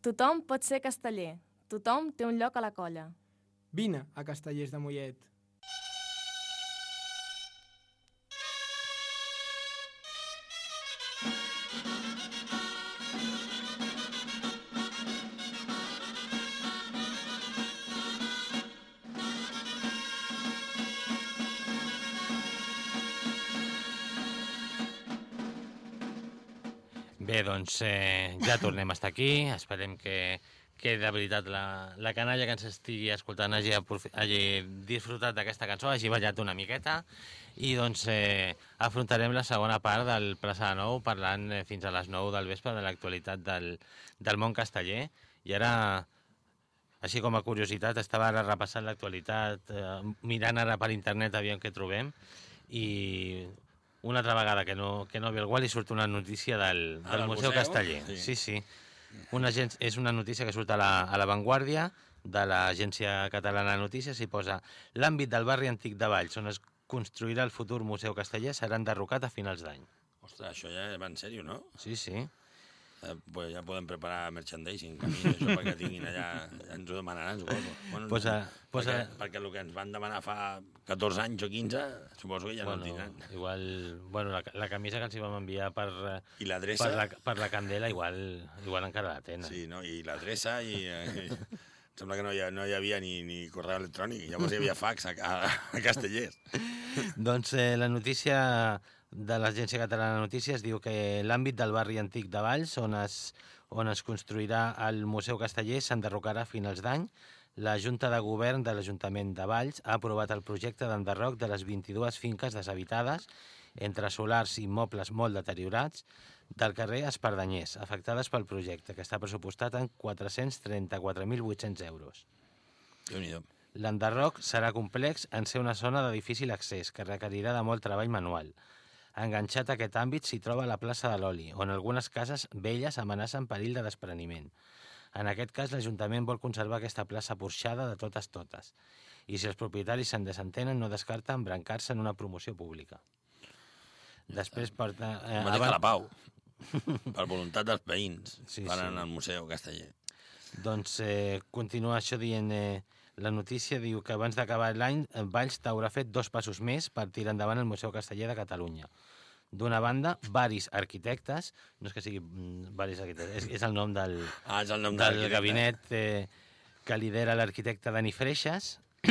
Tothom pot ser casteller. Tothom té un lloc a la colla. Vine a Castellers de Mollet. Doncs eh, ja tornem a estar aquí. Esperem que, que de veritat la, la canalla que ens estigui escoltant hagi, hagi disfrutat d'aquesta cançó, hagi ballat una miqueta. I doncs eh, afrontarem la segona part del Plaça de Nou parlant eh, fins a les 9 del vespre de l'actualitat del, del món casteller. I ara així com a curiositat, estava ara repassant l'actualitat, eh, mirant ara per internet aviam què trobem, i una altra vegada que no, que no ve el gual i surt una notícia del, del del Museu museu? Casteller. Sí. Sí, sí. Una és una notícia que surt a la, a la Vanguardia de l'Agència Catalana de Notícies i posa l'àmbit del barri antic de Valls, on es construirà el futur Museu Casteller, serà enderrocat a finals d'any. Ostres, això ja va en sèrio, no? Sí, sí. Eh, pues ja podem preparar merchandising, camí, això perquè tinguin allà, ja ens ho demanaran, suposo. Bueno, Posa- posa- perquè, perquè el que ens van demanar fa 14 anys o 15, suposo que ja no en tindran. igual, bueno, la, la camisa que ens hi vam enviar per, I l'adreça? per, la, per la Candela, igual, igual encara la tenen. Sí, no? I l'adreça i... Eh, i... Em sembla que no hi, ha, no hi havia ni, ni correu electrònic, llavors hi havia fax a, a, a Castellers. Doncs eh, la notícia de l'Agència Catalana de Notícies diu que l'àmbit del barri antic de Valls, on es, on es construirà el Museu Casteller, s'enderrocarà a finals d'any. La Junta de Govern de l'Ajuntament de Valls ha aprovat el projecte d'enderroc de les 22 finques deshabitades, entre solars i mobles molt deteriorats, del carrer Espardanyers, afectades pel projecte, que està pressupostat en 434.800 euros. L'enderroc serà complex en ser una zona de difícil accés que requerirà de molt treball manual. Enganxat a aquest àmbit s'hi troba la plaça de l'Oli, on algunes cases velles amenacen perill de despreniment. En aquest cas, l'Ajuntament vol conservar aquesta plaça porxada de totes totes. I si els propietaris se'n desentenen, no descarta embrancar-se en una promoció pública. Després, per. Eh, que la pau. per voluntat dels veïns, Sí, sí, faran sí. al Museu Casteller. Doncs eh, continua això dient... Eh, la notícia diu que abans d'acabar l'any eh, Valls t'haurà fet dos passos més per tirar endavant el Museu Casteller de Catalunya. D'una banda, varis arquitectes, no és que sigui mm, varis arquitectes, és, és el nom del, Ah, és el nom de del l'arquitecte. gabinet eh, que lidera l'arquitecte Dani Freixas,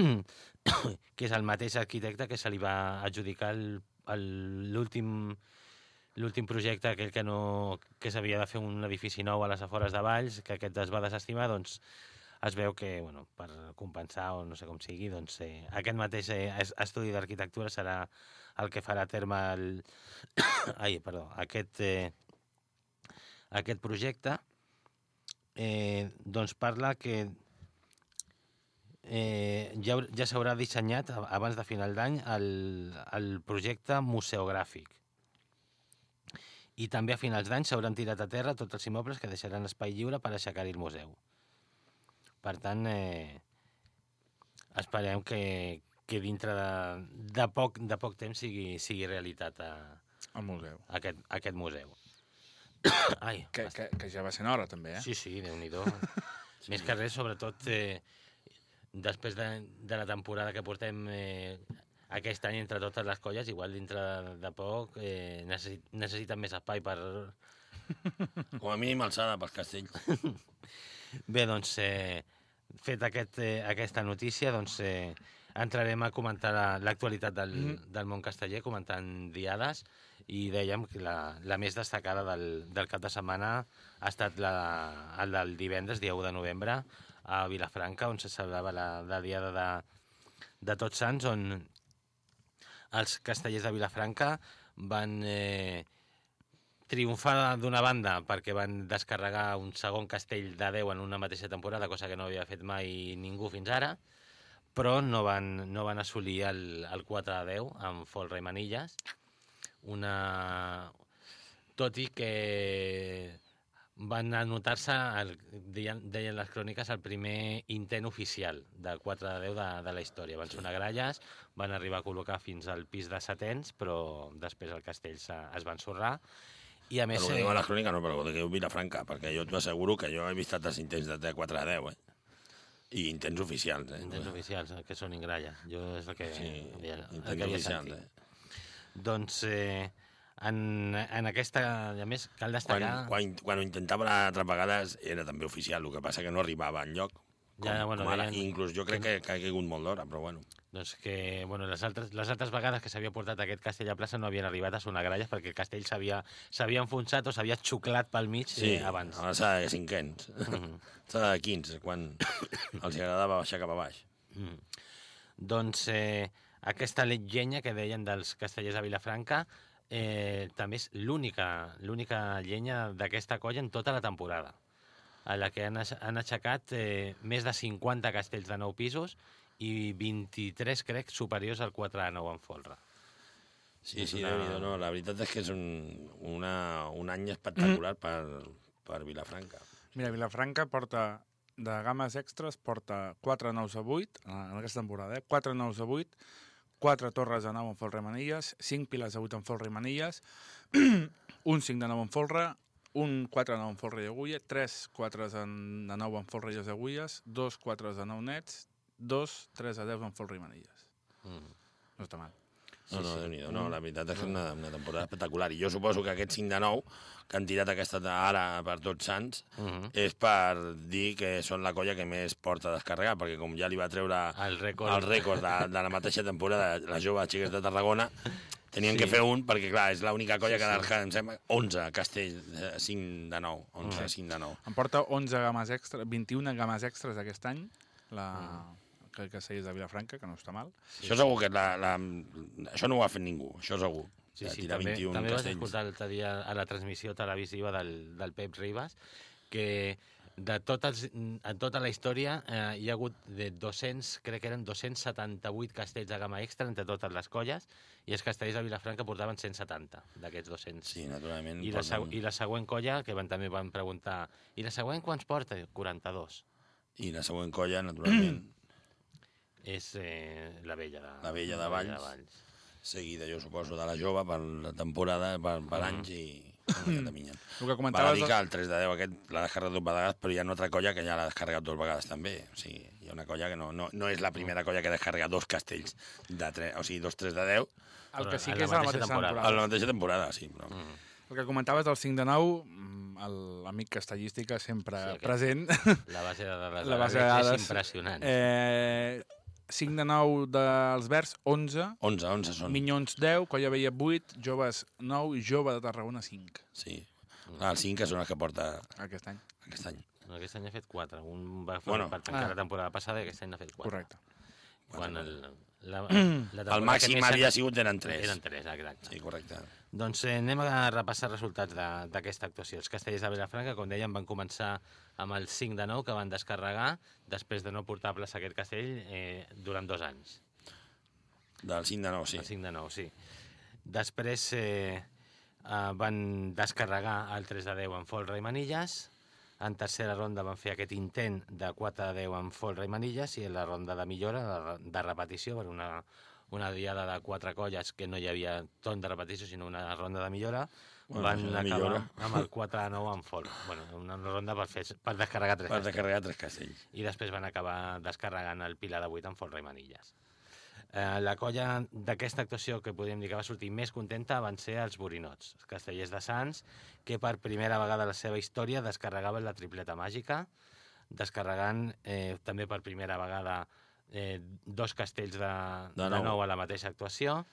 que és el mateix arquitecte que se li va adjudicar l'últim l'últim projecte, aquell que, no, que s'havia de fer un edifici nou a les afores de Valls, que aquest es va desestimar, doncs es veu que, bueno, per compensar o no sé com sigui, doncs eh, aquest mateix eh, es- estudi d'arquitectura serà el que farà a terme el... Ai, perdó, aquest, eh, aquest projecte eh, doncs parla que eh, ja, ja s'haurà dissenyat abans de final d'any el, el projecte museogràfic. I també a finals d'any s'hauran tirat a terra tots els immobles que deixaran espai lliure per aixecar-hi el museu. Per tant, eh, esperem que, que dintre de, de, poc, de poc temps sigui, sigui realitat a, Al museu. aquest, aquest museu. Ai, Que, que, que ja va ser hora, també, eh? Sí, sí, déu-n'hi-do. sí. Més que res, sobretot, eh, després de, de la temporada que portem eh, aquest any entre totes les colles, igual dintre de, de poc eh, necessit, necessiten més espai per... Com a mínim alçada pels castells. Bé, doncs, eh, fet aquest, eh, aquesta notícia, doncs eh, entrarem a comentar la- l'actualitat del, mm -hmm. del món casteller, comentant diades, i dèiem que la, la més destacada del, del cap de setmana ha estat la, el del divendres, dia 1 de novembre, a Vilafranca, on se celebrava la, la diada de, de Tots Sants, on els castellers de Vilafranca van eh, triomfar d'una banda perquè van descarregar un segon castell de 10 en una mateixa temporada, cosa que no havia fet mai ningú fins ara, però no van, no van assolir el, el 4 de 10 amb Folra i Manilles, una... tot i que van anotar-se, el- deien, deien les cròniques, el primer intent oficial de 4 de 10 de, de la història. Van sonar gralles, van arribar a col·locar fins al pis de setens, però després el castell se, es va ensorrar I a més... Però eh, que diu a la crònica no, però que diu Vilafranca, perquè jo t'ho asseguro que jo he vist altres intents de 4 a 10, eh? I intents oficials, eh? Intents oficials, eh, que són ingralla. Jo és el que, Sí, el intents que havia sentit. eh? Doncs eh, en, en aquesta, a més, cal Quan, destacar... quan, quan ho intentava altres vegades era també oficial, el que passa que no arribava enlloc. Com, Ja, bueno, com ara. deien inclús jo crec que, que ha caigut molt d'hora, però bueno. Doncs que bueno, les, altres, les altres vegades que s'havia portat aquest castell a plaça no havien arribat a sonar gralles perquè el castell s'havia enfonsat o s'havia xuclat pel mig Sí, eh, abans. a l'alçada de cinquens. Mhm. L'alçada de 15, quan els agradava baixar cap a baix. Mm. Doncs eh, aquesta llenya que deien dels castellers de Vilafranca eh, també és l'única l'única llenya d'aquesta colla en tota la temporada a la que han, han aixecat eh, més de 50 castells de 9 pisos i 23, crec, superiors al 4 a 9 en folre. Sí, És sí, una- una... no, la veritat és que és un, una, un any espectacular per, per Vilafranca. Mira, Vilafranca porta de games extras, porta 4 nous a 8 en aquesta temporada, eh? 4 nous a 8, 4 torres de 9 en folre i manilles, 5 piles de 8 en folre i manilles, un 5 de 9 en folre, un 4 de 9 en folre i agulla, 3 4 de 9 en folre i agulles, 2 4 de 9 nets, 2 3 de 10 en folre i manilles. Mm. No està mal. No, no, déu nhi no, la veritat és que és una, una temporada espectacular. I jo suposo que aquest 5 de 9 que han tirat aquesta ara per tots sants Mm -hmm. és per dir que són la colla que més porta a descarregar, perquè com ja li va treure El rècord. el rècord de, de la mateixa temporada la jove Xiques de Tarragona, tenien Sí. sí. que fer un, perquè clar, és l'única colla sí, que ha descarregat, em sembla, 11 castells, eh, 5 de 9, 11, Mm. 5 de 9. Em porta 11 games extra, 21 games extras aquest any, la, que, que segueix de Vilafranca, que no està mal. Això segur que la, la, això no ho ha fet ningú, això segur. Sí, de sí, tirar també, 21 també castells. escoltar l'altre dia a la transmissió televisiva del, del Pep Ribas que de tot els, en tota la història eh, hi ha hagut de 200, crec que eren 278 castells de gamma extra entre totes les colles i els castells de Vilafranca portaven 170 d'aquests 200. Sí, naturalment. I la, porten- I la següent colla, que van, també van preguntar, i la següent quants porta? 42. I la següent colla, naturalment, És eh, la vella de, La Vella de Valls. seguida, jo suposo, de la jove per la temporada, per, per Mm. anys i... caminyen. El que Va comentaves... dedicar el 3 de 10 aquest, l'ha descarregat dues vegades, però hi ha una altra colla que ja l'ha descarregat dues vegades també. O sigui, hi ha una colla que no, no, no és la primera colla que descarrega dos castells, de 3, o sigui, dos 3 de 10, El que sí que la és a la mateixa mateixa temporada. a temporada. la mateixa temporada, sí. Però... Mm. El que comentaves del 5 de 9, mm, el- l'amic castellística sempre Sí, present. La base de dades, La base de de dades, és impressionant. eh, 5 de 9 dels Verds, 11. 11, 11 són. Minyons 10, Colla Vella 8, Joves 9 i Jove de Tarragona 5 Sí. Clar, els 5 que són els que porta aquest any. aquest any. No, aquest any ha fet 4. Un va fer Bueno. per tancar Ah. la temporada passada i aquest any n'ha fet 4. Correcte. Quan el, la, la El màxim havia sigut eren 3. Eren 3, exacte. Sí, correcte. Doncs eh, anem a repassar resultats de- d'aquesta actuació. Els castellers de Vilafranca, com dèiem, van començar amb el 5 de 9 que van descarregar després de no portar a plaça aquest castell eh, durant dos anys. Del 5 de 9, sí. El 5 de 9, sí. Després eh, eh, van descarregar el 3 de 10 en folre i manilles. En tercera ronda van fer aquest intent de 4 de 10 en folre i manilles i en la ronda de millora, de, de repetició, per una, una diada de quatre colles que no hi havia ton de repetició, sinó una ronda de millora, Bueno, van acabar millora. amb el 4 de 9 en folre. Bueno, una ronda per, fer, per descarregar tres Per castells descarregar 3 castells. i després van acabar descarregant el Pilar de 8 en folre i manilles. Eh, la colla d'aquesta actuació que podríem dir que va sortir més contenta van ser els Borinots, els castellers de Sants, que per primera vegada a la seva història descarregaven la tripleta màgica, descarregant eh, també per primera vegada eh, dos castells de, De de, nou. nou a la mateixa actuació,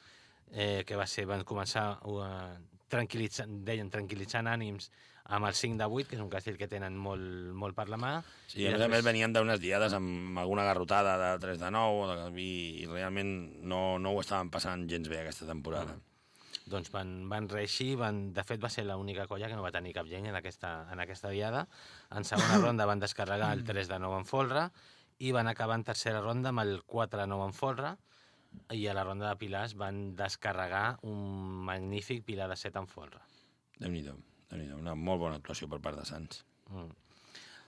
eh, que va ser, van començar uh, tranquil·litzant, deien, tranquil·litzant ànims amb el 5 de 8, que és un castell que tenen molt, molt per la mà. Sí, a més a més venien d'unes diades amb alguna garrotada de 3 de 9 de- i, i realment no, no ho estaven passant gens bé aquesta temporada. doncs van, van reeixir, van, de fet va ser l'única colla que no va tenir cap llenya en aquesta, en aquesta diada. En segona ronda van descarregar el 3 de 9 en folre i van acabar en tercera ronda amb el 4 de 9 en folre i a la ronda de pilars van descarregar un magnífic pilar de 7 en folre. Déu-n'hi-do, déu una molt bona actuació per part de Sants. Mm.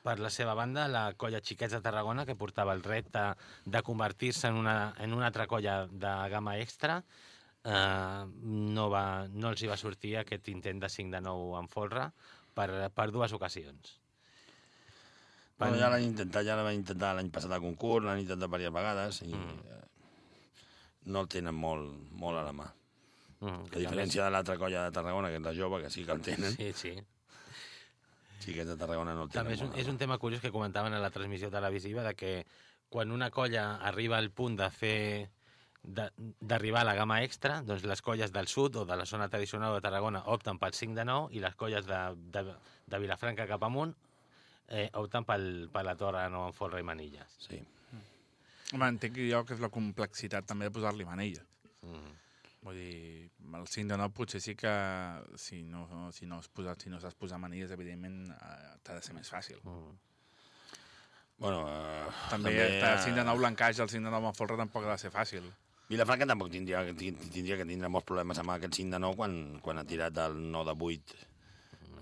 Per la seva banda, la colla Xiquets de Tarragona, que portava el repte de convertir-se en, una, en una altra colla de gamma extra, eh, no, va, no els hi va sortir aquest intent de 5 de 9 en folre per, per dues ocasions. Van... Bueno, ja l'han intentat, ja l'han intentat l'any passat a concurs, l'han intentat diverses vegades i Mm. No el tenen molt, molt a la mà. Mm, A diferència de l'altra colla de Tarragona, que és la jove, que sí que el tenen, sí, Sí, sí. que és de Tarragona no el tenen També és un, és un tema curiós que comentaven a la transmissió televisiva de que quan una colla arriba al punt de fer d'arribar a la gamma extra, doncs les colles del sud o de la zona tradicional de Tarragona opten pel 5 de 9 i les colles de, de, de Vilafranca cap amunt eh, opten pel, per la torre 9 en folre i manilles. Sí. Home, entenc jo que és la complexitat també de posar-li manilla. Mm. Vull dir, el 5 de 9 potser sí que si no, si no, has posat, si no saps posar manilles, evidentment eh, t'ha de ser més fàcil. Mm. Bueno, eh, També, també el 5 de 9 l'encaix, el 5 de 9 amb folre tampoc ha de ser fàcil. Vilafranca tampoc tindria, tindria que tindre molts problemes amb aquest 5 de 9 quan, quan ha tirat el 9 de 8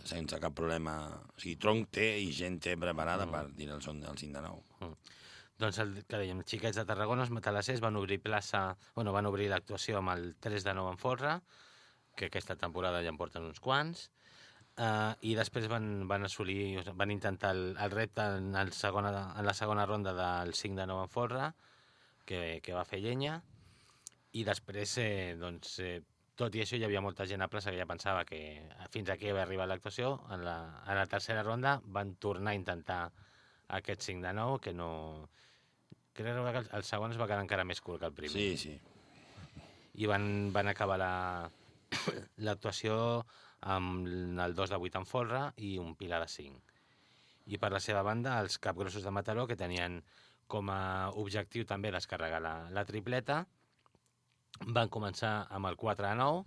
sense cap problema. O sigui, tronc té i gent té preparada per tirar el son del 5 de 9. Doncs el que dèiem, els xiquets de Tarragona, els matalassers, van obrir plaça, bueno, van obrir l'actuació amb el 3 de 9 en folre, que aquesta temporada ja en porten uns quants, uh, i després van, van assolir, van intentar el, el repte en, el segona, en la segona ronda del 5 de 9 en folre, que, que va fer llenya, i després, eh, doncs, eh, tot i això, hi havia molta gent a plaça que ja pensava que fins aquí havia arribat l'actuació. En, la, en la tercera ronda van tornar a intentar aquest 5 de 9, que no... Crec que el, el segon es va quedar encara més curt que el primer. Sí, sí. I van, van acabar la- l'actuació amb el 2 de 8 en folre i un pilar de 5. I per la seva banda, els capgrossos de Mataró, que tenien com a objectiu també descarregar la, la tripleta, van començar amb el 4 de 9,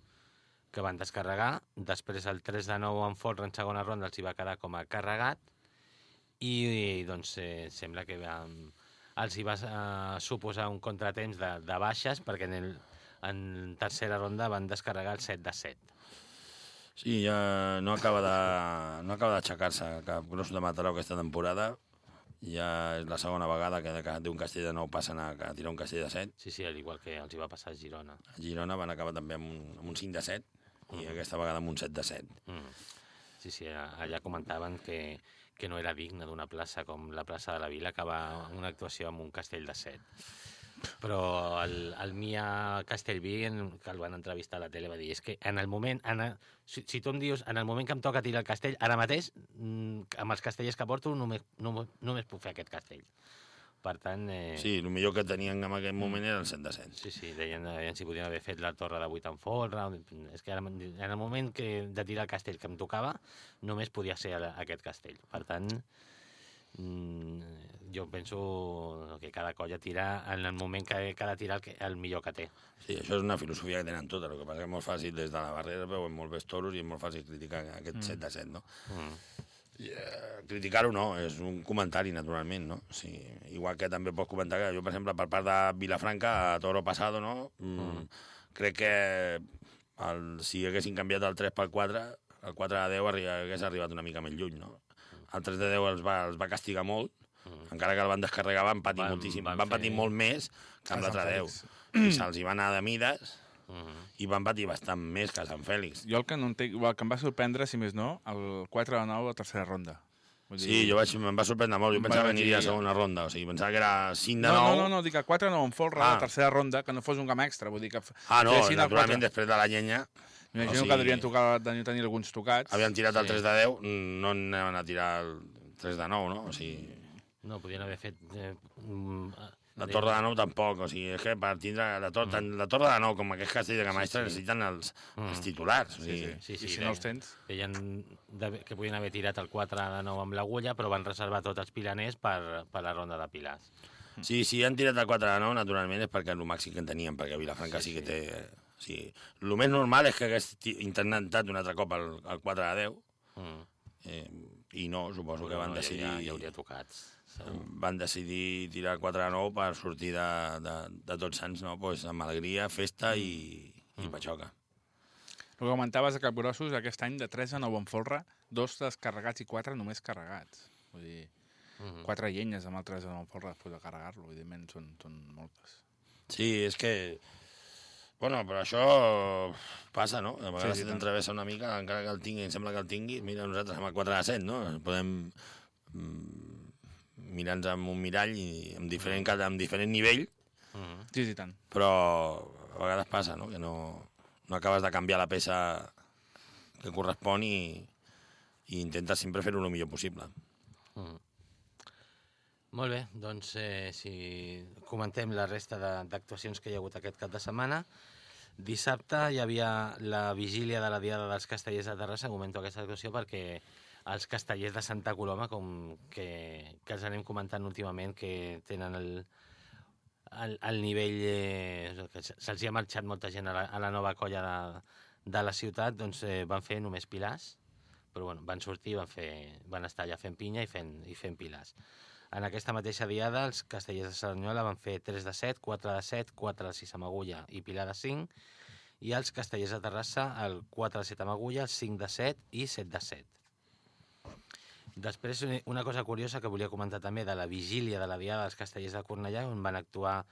que van descarregar, després el 3 de 9 en folre en segona ronda els hi va quedar com a carregat, i, i doncs eh, sembla que um, els hi va eh, suposar un contratemps de, de baixes, perquè en, el, en tercera ronda van descarregar el 7 de 7. Sí, ja no acaba de, no acaba d'aixecar-se cap gros de Mataró aquesta temporada. Ja és la segona vegada que de- d'un castell de 9 passen a, a tirar un castell de 7. Sí, sí, al igual que els hi va passar a Girona. A Girona van acabar també amb un, amb un 5 de 7 i aquesta vegada amb un 7 de 7. Mm. Sí, sí, allà comentaven que, que no era digne d'una plaça com la plaça de la Vila acabar una actuació amb un castell de set. Però el, el Mia Castellví, que el van entrevistar a la tele, va dir és que en el moment, en el, si, si tu em dius, en el moment que em toca tirar el castell, ara mateix, mm, amb els castellers que porto, només, només, només puc fer aquest castell. Per tant, eh, Sí, el millor que tenien en aquell moment era el 7 de 7. Sí, sí, deien, deien si podien haver fet la torre de 8 en folre. És que ara, en el moment que, de tirar el castell que em tocava, només podia ser aquest castell. Per tant, mm, jo penso que cada colla tira en el moment que, que ha de tirar el, que, el millor que té. Sí, això és una filosofia que tenen totes. El que passa que és molt fàcil des de la barrera, veuen molt bé toros i és molt fàcil criticar aquest 7 de 7, no? Mm. Eh, criticar-ho no, és un comentari, naturalment, no? Sí, igual que també pots comentar que jo, per exemple, per part de Vilafranca, a Toro Pasado, no? Mm, Crec que el, si haguessin canviat el 3 pel 4, el 4 de 10 arri hagués arribat una mica més lluny, no? El 3 de 10 els va, els va castigar molt, encara que el van descarregar van patir Van- moltíssim, van van, patir fer- molt més que amb l'altre 10. Fèlix. I se'ls hi va anar de mides Mm. i van patir bastant més que Sant Fèlix. Jo el que, no entenc, el que em va sorprendre, si més no, el 4 de 9 a tercera ronda. Vull Sí, jo vaig, em va sorprendre molt. Jo Va pensava que dir- aniria a segona ronda. O sigui, pensava que era 5 de No, 9. no, no, no, dic que 4 9 en folre a Ah. la tercera ronda, que no fos un gam extra, vull dir que... Ah, no, el naturalment, després de la llenya, M'imagino o sigui- que devien tocar, devien tenir alguns tocats. havien tirat el Sí. 3 de 10, no anaven a tirar el 3 de 9, no? O sigui, No, podien haver fet... Eh, la torre de 9 tampoc. O sigui, és que per tindre la, tor tant la torre de 9 com aquest castell de Camaistre Sí, sí. necessiten els, Mm. els titulars. O Sí, sigui, sí. Sí, sí, I si no els tens... Deien de, que podien haver tirat el 4 de 9 amb l'agulla, però van reservar tots els pilaners per, per la ronda de pilars. Sí, si han tirat el 4 de 9, naturalment és perquè és el màxim que en tenien, perquè Vilafranca sí, Sí, que sí. té... eh, O sigui, el més normal és que hagués intentat un altre cop el, el 4 de 10, Mm. eh, i no, suposo que Però van no, decidir... Ja, ja hauria tocats. Van decidir tirar 4 de 9 per sortir de, de, de tots sants, no? pues amb alegria, festa i, i patxoca. El que comentaves de Capgrossos, aquest any de 3 a 9 en folre, dos descarregats i quatre només carregats. Vull dir, Mhm. quatre llenyes amb el 3 a 9 en folre després de carregar-lo, evidentment són, són moltes. Sí, és que Bueno, però això passa, no? A vegades Sí, sí, t'entrevessa una mica, encara que el tingui, em sembla que el tingui, mira, nosaltres amb el 4 de 7, no? Podem mirar-nos amb un mirall i amb diferent, cada, amb diferent nivell, Mm. Sí, sí, tant. però a vegades passa, no? Que no, no acabes de canviar la peça que correspon i, i intentes sempre fer-ho el millor possible. Mm. Molt bé, doncs eh, si comentem la resta de- d'actuacions que hi ha hagut aquest cap de setmana. Dissabte hi havia la vigília de la Diada dels Castellers de Terrassa, comento aquesta actuació perquè els castellers de Santa Coloma, com que, que els anem comentant últimament, que tenen el, el, el nivell... Eh, Se'ls ha marxat molta gent a la, a la nova colla de, de la ciutat, doncs eh, van fer només pilars, però bueno, van sortir, van, fer, van estar allà fent pinya i fent, i fent pilars. En aquesta mateixa diada, els castellers de Cerdanyola van fer 3 de 7, 4 de 7, 4 de 6 amb agulla i pilar de 5, i els castellers de Terrassa el 4 de 7 amb agulla, el 5 de 7 i 7 de 7. Després, eh, una cosa curiosa que volia comentar també de la vigília de la Diada dels Castellers de Cornellà, on van actuar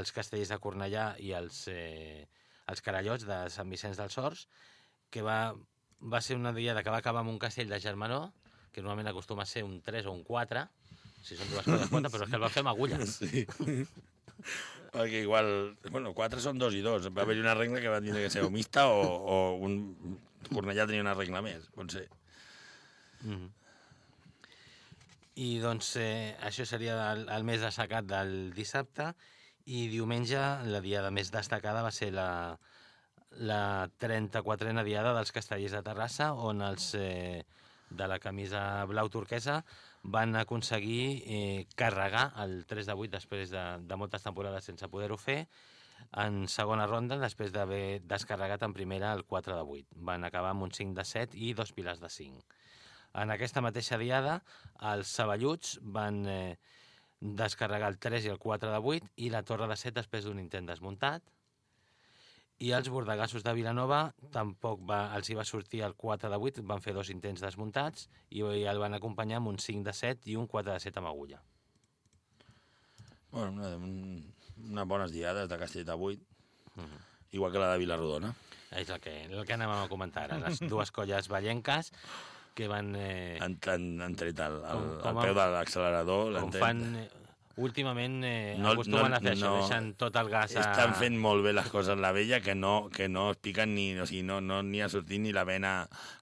els Castellers de Cornellà i els, eh, els Carallots de Sant Vicenç dels Horts, que va, va ser una diada que va acabar amb un castell de Germanó, que normalment acostuma a ser un 3 o un 4, si són dues coses quatre, però és que el va fer amb agulles. Sí. Perquè igual, bueno, quatre són dos i dos. Va haver-hi una regla que va tindre que ser o mixta o, o un... Cornellà tenia una regla més, pot ser. Mm. I doncs eh, això seria el, el més destacat del dissabte i diumenge la diada més destacada va ser la, la 34a diada dels castellers de Terrassa on els eh, de la camisa blau turquesa van aconseguir eh, carregar el 3 de 8 després de, de moltes temporades sense poder-ho fer en segona ronda després d'haver descarregat en primera el 4 de 8. Van acabar amb un 5 de 7 i dos pilars de 5. En aquesta mateixa diada, els Saballuts van eh, descarregar el 3 i el 4 de 8 i la torre de 7 després d'un intent desmuntat. I els bordegassos de Vilanova tampoc va, els hi va sortir el 4 de 8, van fer dos intents desmuntats i el van acompanyar amb un 5 de 7 i un 4 de 7 amb agulla. Bueno, una, unes bones diades de Castell de 8, Mhm. igual que la de Vilarrodona. És el que, el que anàvem a comentar ara. Les dues colles ballenques que van... Eh, Han, han, han tret el, el, Com- el peu de l'accelerador. com fan... eh, Últimament eh, No- acostumen no- a fer això, no- deixen tot el gas a... Estan fent molt bé les coses la vella, que no, que no es piquen ni, o sigui, no, no ni ha sortit ni la vena,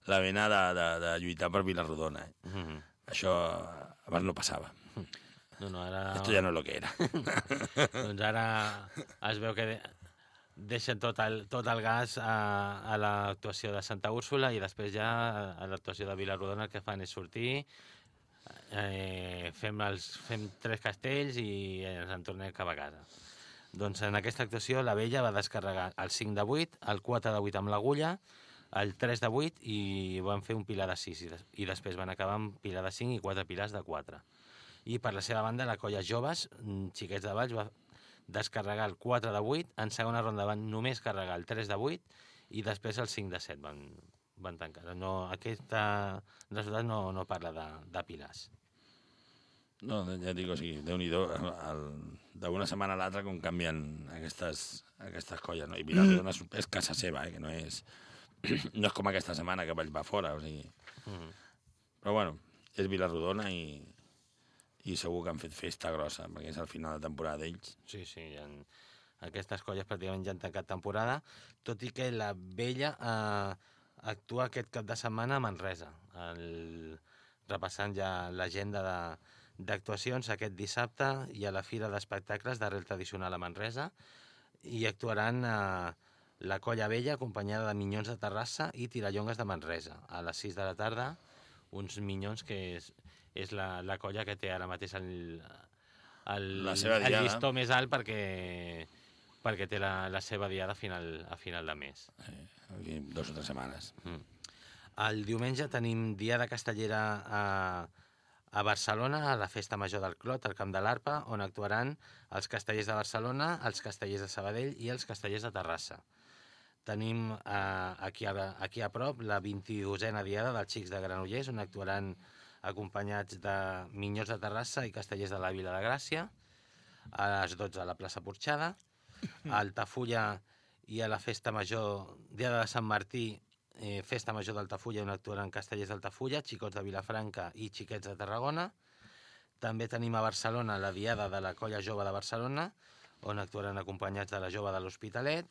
la vena de, de, de lluitar per Vilarrodona. Eh? Mhm. Això abans no passava. No, no, ara... Esto ja no es lo que era. Doncs ara es veu que deixen tot el, tot el gas a, a l'actuació de Santa Úrsula i després ja a l'actuació de Vilarrodona el que fan és sortir, eh, fem, els, fem tres castells i ens en tornem cap a casa. Doncs en aquesta actuació la vella va descarregar el 5 de 8, el 4 de 8 amb l'agulla, el 3 de 8 i van fer un pilar de 6 i, des, i després van acabar amb pilar de 5 i 4 pilars de 4. I per la seva banda, la colla joves, mm, xiquets de Valls, va descarregar el 4 de 8, en segona ronda van només carregar el 3 de 8 i després el 5 de 7 van, van tancar. No, aquest resultat no, no parla de, de pilars. No, ja et dic, o sigui, Déu-n'hi-do, d'una setmana a l'altra com canvien aquestes, aquestes colles, no? I Vilarrodona és, és casa seva, eh? que no és, no és com aquesta setmana que vaig va fora, o sigui... Mm. Però bueno, és Vilarrodona i, i segur que han fet festa grossa, perquè és el final de temporada d'ells. Sí, sí, ja han, aquestes colles pràcticament ja han tancat temporada, tot i que la vella eh, actua aquest cap de setmana a Manresa, el, repassant ja l'agenda de d'actuacions aquest dissabte hi ha la Fira d'Espectacles d'Arrel Tradicional a Manresa i actuaran eh, la Colla Vella acompanyada de Minyons de Terrassa i Tirallongues de Manresa a les 6 de la tarda uns Minyons que és, és la, la colla que té ara mateix el, el, La seva el llistó més alt perquè, perquè té la, la seva diada a final, a final de mes. Eh, aquí, dos o tres setmanes. Mm. El diumenge tenim Diada Castellera a, a Barcelona, a la Festa Major del Clot, al Camp de l'Arpa, on actuaran els castellers de Barcelona, els castellers de Sabadell i els castellers de Terrassa. Tenim eh, aquí, a, aquí a prop la 22a Diada dels Xics de Granollers, on actuaran acompanyats de Minyors de Terrassa i castellers de la Vila de Gràcia, a les 12 a la plaça Porxada. A Altafulla i a la festa major, Diada de Sant Martí, eh, festa major d'Altafulla, on actuaran castellers d'Altafulla, xicots de Vilafranca i xiquets de Tarragona. També tenim a Barcelona la Diada de la Colla Jove de Barcelona, on actuaran acompanyats de la Jove de l'Hospitalet.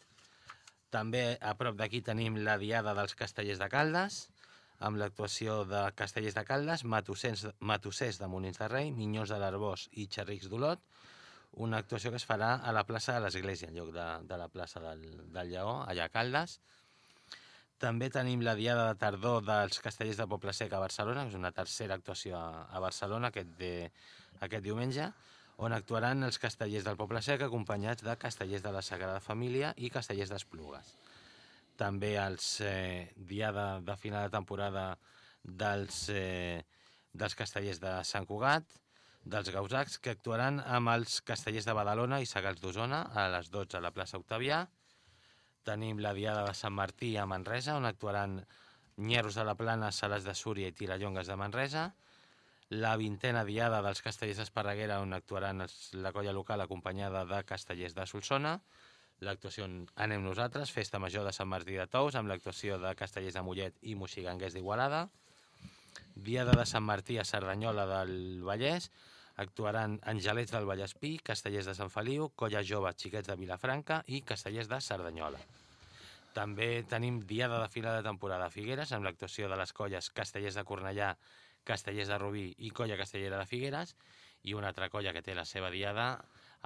També a prop d'aquí tenim la Diada dels Castellers de Caldes, amb l'actuació de Castellers de Caldes, Matossers, Matossers de Molins de Rei, Minyons de l'Arbós i Xerrics d'Olot, una actuació que es farà a la plaça de l'Església, en lloc de, de la plaça del, del Lleó, allà a Caldes. També tenim la Diada de Tardor dels Castellers de Poble Sec a Barcelona, que és una tercera actuació a, a Barcelona aquest, de, aquest diumenge, on actuaran els castellers del Poble Sec acompanyats de castellers de la Sagrada Família i castellers d'Esplugues. També els eh, diada de final de temporada dels, eh, dels castellers de Sant Cugat, dels Gausacs, que actuaran amb els castellers de Badalona i Sagals d'Osona a les 12 a la plaça Octavià. Tenim la Diada de Sant Martí a Manresa, on actuaran Nyerros de la Plana, Sales de Súria i Tirallongues de Manresa. La vintena Diada dels Castellers d'Esparreguera, on actuaran els, la colla local acompanyada de castellers de Solsona. L'actuació anem nosaltres, Festa Major de Sant Martí de Tous, amb l'actuació de castellers de Mollet i Moxiganguers d'Igualada. Diada de Sant Martí a Cerdanyola del Vallès, actuaran Angelets del Vallespí, Castellers de Sant Feliu, Colla Jove, Xiquets de Vilafranca i Castellers de Cerdanyola. També tenim diada de fila de temporada a Figueres, amb l'actuació de les colles Castellers de Cornellà, Castellers de Rubí i Colla Castellera de Figueres, i una altra colla que té la seva diada,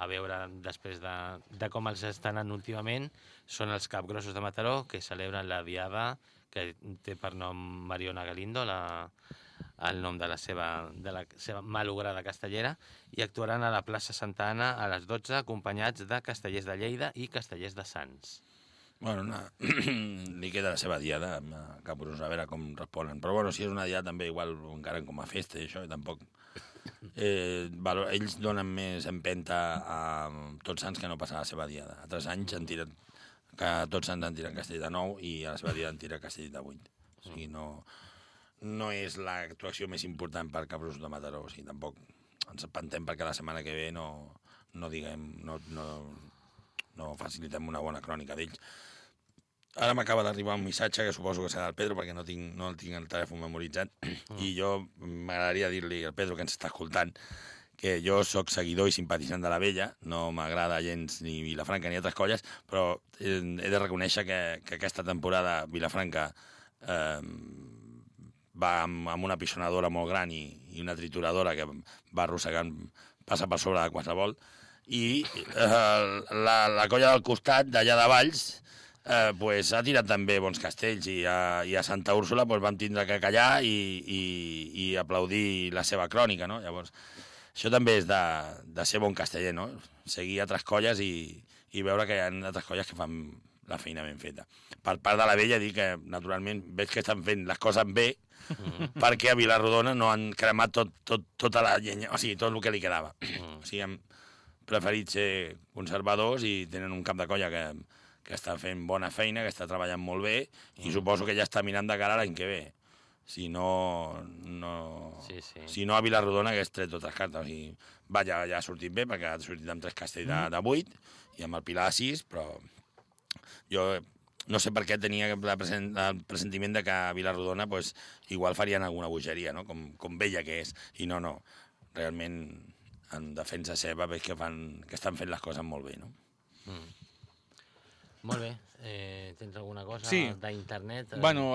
a veure després de, de com els estan anant últimament, són els Capgrossos de Mataró, que celebren la diada que té per nom Mariona Galindo, la, el nom de la seva, de la seva malograda castellera, i actuaran a la plaça Santa Anna a les 12, acompanyats de castellers de Lleida i castellers de Sants. Bueno, una... li queda la seva diada, amb eh, a veure com responen. Però bueno, si és una diada també igual ho encaren com a festa i això, i tampoc... Eh, valor, ells donen més empenta a Tots Sants que no passa la seva diada. Altres anys han tirat que Tots Sants han tirat Castell de 9 i a la seva diada han tirat Castell de 8. O sigui, no, no és l'actuació més important per Capgrossos de Mataró. O sigui, tampoc ens espantem perquè la setmana que ve no, no diguem, no, no, no facilitem una bona crònica d'ells. Ara m'acaba d'arribar un missatge que suposo que serà del Pedro perquè no, tinc, no el tinc el telèfon memoritzat i jo m'agradaria dir-li al Pedro que ens està escoltant que jo sóc seguidor i simpatitzant de la vella, no m'agrada gens ni Vilafranca ni altres colles, però he, he de reconèixer que, que aquesta temporada Vilafranca eh, va amb, amb una pisonadora molt gran i, i una trituradora que va arrossegant, passa per sobre de qualsevol, i eh, la, la colla del costat, d'allà de Valls, eh, pues, ha tirat també bons castells i a, i a Santa Úrsula pues, vam tindre que callar i, i, i aplaudir la seva crònica, no? Llavors, això també és de, de ser bon casteller, no? Seguir altres colles i, i veure que hi ha altres colles que fan la feina ben feta. Per part de la vella, dir que, naturalment, veig que estan fent les coses bé, perquè a Vilarrodona no han cremat tot, tot, tota la llenya, o sigui, tot el que li quedava. o sigui, han preferit ser conservadors i tenen un cap de colla que, que està fent bona feina, que està treballant molt bé, i suposo que ja està mirant de cara l'any que ve. Si no, no, Sí, sí. si no a Vilarrodona hagués tret totes les cartes. O sigui, va, ja, ja ha sortit bé, perquè ha sortit amb tres castells de, de 8 i amb el Pilar de 6, però jo no sé per què tenia la present, el presentiment de que a Vilarrodona pues, igual farien alguna bogeria, no? com, com vella que és. I no, no, realment en defensa seva veig que, fan, que estan fent les coses molt bé. No? Molt bé. Eh, tens alguna cosa Sí. d'internet? Eh, Bueno,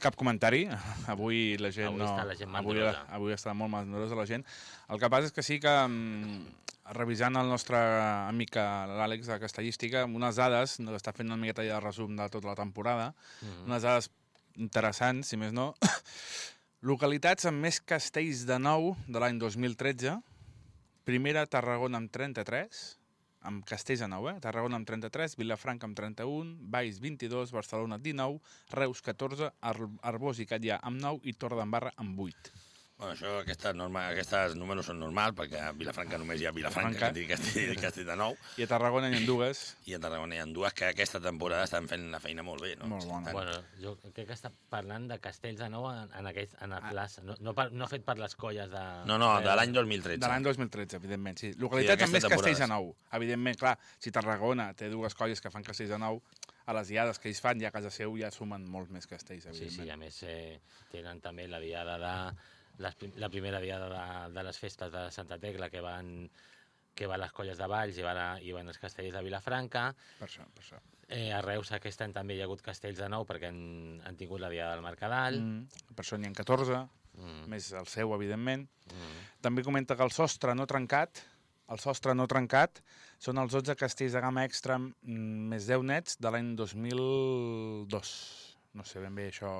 cap comentari. Avui la gent Avui no... està la gent avui, mandrosa. avui està molt mandrosa la gent. El que passa és que sí que, mm, revisant el nostre amic eh, l'Àlex de Castellística, unes dades, no, està fent una miqueta ja de resum de tota la temporada, Mhm. unes dades interessants, si més no. Localitats amb més castells de nou de l'any 2013. Primera, Tarragona amb 33, amb castells de nou, eh? Tarragona amb 33, Vilafranca amb 31, Valls 22, Barcelona 19, Reus 14, Ar Arbós i Catllà amb 9 i Torredembarra amb 8. Bueno, això, aquestes, norma, aquestes números són normals, perquè a Vilafranca només hi ha Vilafranca, Vilafranca. que Castell, Castell de Nou, I a Tarragona n'hi ha dues. i a Tarragona hi ha dues que aquesta temporada estan fent la feina molt bé. No? Molt bona. Estan- Bueno, jo crec que està parlant de castells de nou en, en, aquell, en la plaça. No, no, per, no fet per les colles de... No, no, de l'any 2013. De l'any 2013, evidentment, sí. Localitats amb aquesta més castells de nou. Evidentment, clar, si Tarragona té dues colles que fan castells de nou, a les diades que ells fan ja a casa seu ja sumen molts més castells, Sí, evidentment. sí, a més eh, tenen també la diada de... Prim- la primera diada de, de les festes de Santa Tecla que van que van les colles de Valls i van, a, i van els castells de Vilafranca. Per això, per això. Eh, a Reus aquest any també hi ha hagut castells de nou perquè han, han tingut la diada del Mercadal. Mm. Per això n'hi ha 14, Mm. més el seu, evidentment. Mm. També comenta que el sostre no trencat, el sostre no trencat, són els 12 castells de gamma extra mm, més 10 nets de l'any 2002. No sé ben bé això...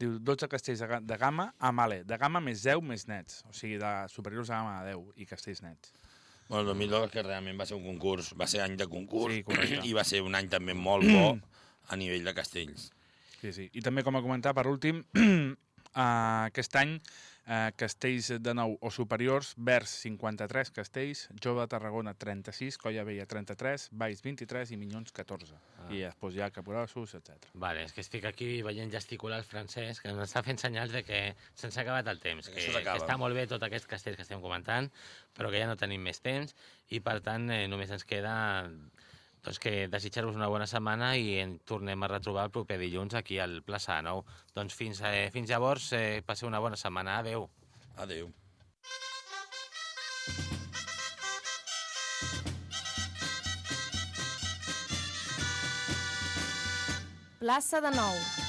Diu 12 castells de, ga- de gamma, ah, vale, de gamma més 10 més nets, o sigui, de superiors a gamma de 10 i castells nets. Bueno, el 2002 que realment va ser un concurs, va ser any de concurs Sí, correcte. i va ser un any també molt bo a nivell de castells. Sí, sí. I també, com a comentar, per últim, Uh, aquest any, uh, castells de nou o superiors, Vers 53 castells, Jove de Tarragona 36, Colla Vella 33, Valls 23 i Minyons 14. Ah. I després hi ha Caporossos, etc. Vale, és que estic aquí veient gesticular el francès, que ens està fent senyals de que se'ns ha acabat el temps, Que que, està molt bé tot aquest castell que estem comentant, però que ja no tenim més temps i, per tant, eh, només ens queda doncs que desitjar-vos una bona setmana i en tornem a retrobar el proper dilluns aquí al Plaça de Nou. Doncs fins, eh, fins llavors, eh, passeu una bona setmana. Adéu. Adéu. Plaça de Nou.